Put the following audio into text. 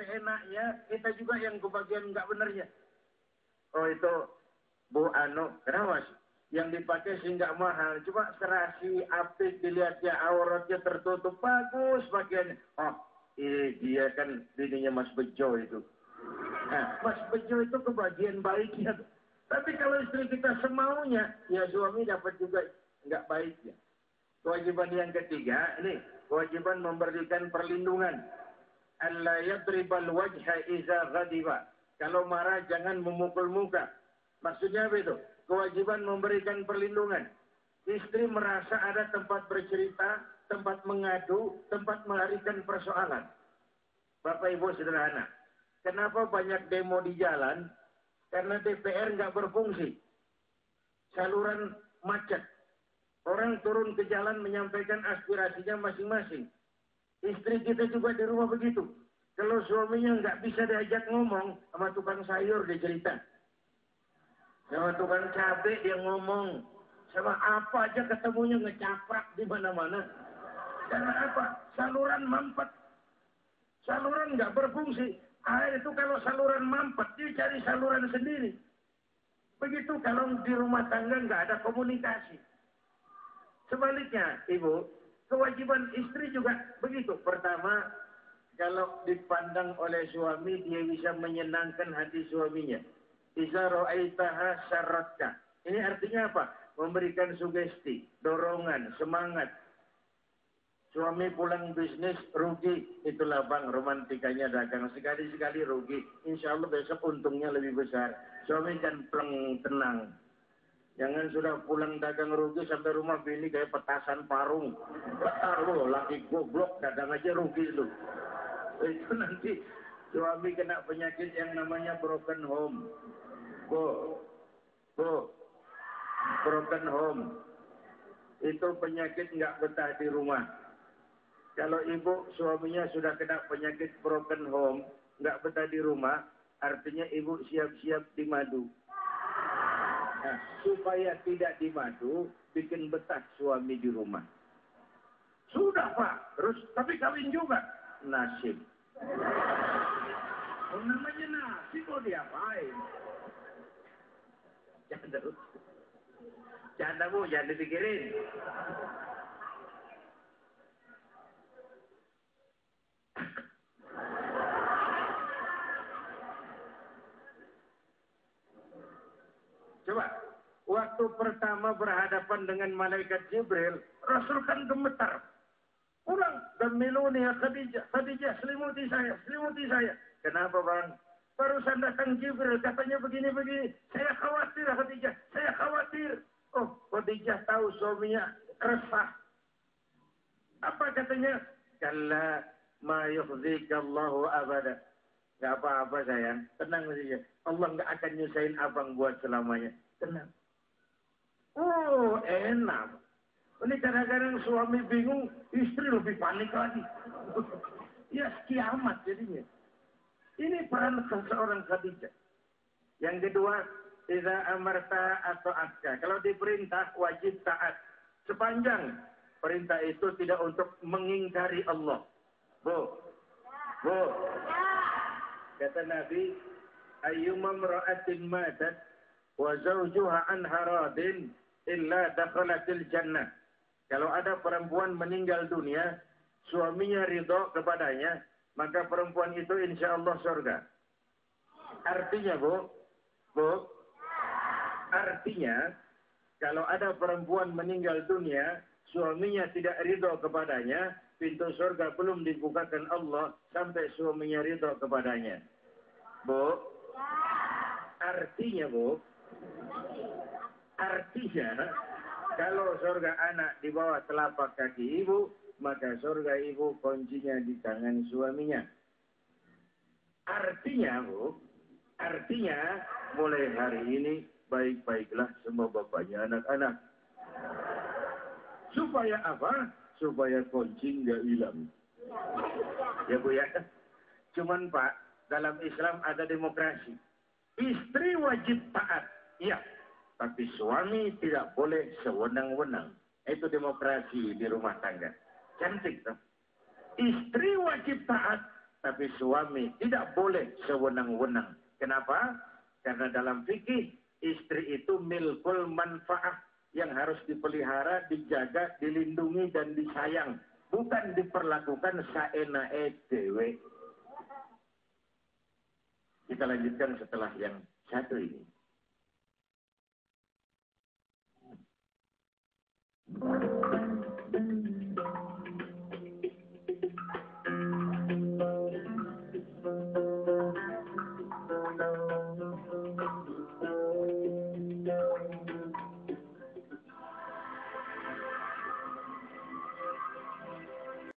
seenaknya, kita juga yang kebagian nggak benernya. Oh itu Bu Anu, kenapa sih? Yang dipakai sih nggak mahal, cuma serasi, apik, dilihat ya auratnya tertutup, bagus bagiannya. Oh, eh, dia kan bininya Mas Bejo itu. Nah, Mas Bejo itu kebagian baiknya. Tapi kalau istri kita semaunya, ya suami dapat juga nggak baiknya. Kewajiban yang ketiga, ini kewajiban memberikan perlindungan. Allah yadribal wajha iza ghadiba. Kalau marah jangan memukul muka. Maksudnya apa itu? Kewajiban memberikan perlindungan. Istri merasa ada tempat bercerita, tempat mengadu, tempat melarikan persoalan. Bapak Ibu sederhana. Kenapa banyak demo di jalan? Karena DPR nggak berfungsi. Saluran macet. Orang turun ke jalan menyampaikan aspirasinya masing-masing. Istri kita juga di rumah begitu. Kalau suaminya nggak bisa diajak ngomong sama tukang sayur dia cerita. Sama tukang cabai dia ngomong. Sama apa aja ketemunya ngecaprak di mana-mana. Karena apa? Saluran mampet. Saluran nggak berfungsi. Air itu kalau saluran mampet, dia cari saluran sendiri. Begitu kalau di rumah tangga nggak ada komunikasi. Sebaliknya, Ibu, kewajiban istri juga begitu. Pertama, kalau dipandang oleh suami, dia bisa menyenangkan hati suaminya. Iza ro'aitaha syaratka. Ini artinya apa? Memberikan sugesti, dorongan, semangat. Suami pulang bisnis rugi, itulah bang romantikanya dagang. Sekali-sekali rugi, insya Allah besok untungnya lebih besar. Suami kan pleng tenang. Jangan sudah pulang dagang rugi sampai rumah bini kayak petasan parung. Betar lo, laki goblok, dagang aja rugi lu. Itu nanti suami kena penyakit yang namanya broken home. Bu, bu, broken home. Itu penyakit nggak betah di rumah. Kalau ibu suaminya sudah kena penyakit broken home, nggak betah di rumah, artinya ibu siap-siap di madu. Nah, supaya tidak dimadu, bikin betah suami di rumah. Sudah pak, terus tapi kawin juga. Nasib. Oh, namanya nasib mau diapain? Canda bu. Canda bu, jangan dipikirin. Waktu pertama berhadapan dengan malaikat Jibril, Rasul kan gemetar. Pulang dan miluni Khadijah, Khadijah selimuti saya, selimuti saya. Kenapa bang? Barusan datang Jibril, katanya begini-begini. Saya khawatir Khadijah, saya khawatir. Oh, Khadijah tahu suaminya resah. Apa katanya? Kalla ma yukhzikallahu abada. Gak apa-apa sayang, tenang saja. Allah nggak akan nyusahin abang buat selamanya. Tenang. Oh, enak. Ini kadang-kadang suami bingung, istri lebih panik lagi. ya kiamat jadinya. Ini peran seorang Khadijah. Yang kedua, tidak amarta atau atka. Kalau diperintah, wajib taat. Sepanjang perintah itu tidak untuk mengingkari Allah. Bu, bu, kata Nabi, ayyuma mra'atin matat wa zawjuha an haradin illa dakhalatil jannah. Kalau ada perempuan meninggal dunia, suaminya ridho kepadanya, maka perempuan itu insya Allah surga. Artinya bu, bu, artinya kalau ada perempuan meninggal dunia, suaminya tidak ridho kepadanya, pintu surga belum dibukakan Allah sampai suaminya ridho kepadanya. Bu, artinya bu, artinya kalau surga anak di bawah telapak kaki ibu, maka surga ibu kuncinya di tangan suaminya. Artinya, Bu, artinya mulai hari ini baik-baiklah semua bapaknya anak-anak. Supaya apa? Supaya kunci nggak hilang. Ya Bu ya. Cuman Pak, dalam Islam ada demokrasi. Istri wajib taat. Iya. Tapi suami tidak boleh sewenang-wenang. Itu demokrasi di rumah tangga. Cantik tuh. Istri wajib taat, tapi suami tidak boleh sewenang-wenang. Kenapa? Karena dalam fikih istri itu milkul manfaat yang harus dipelihara, dijaga, dilindungi dan disayang, bukan diperlakukan saenae dewe. Kita lanjutkan setelah yang satu ini.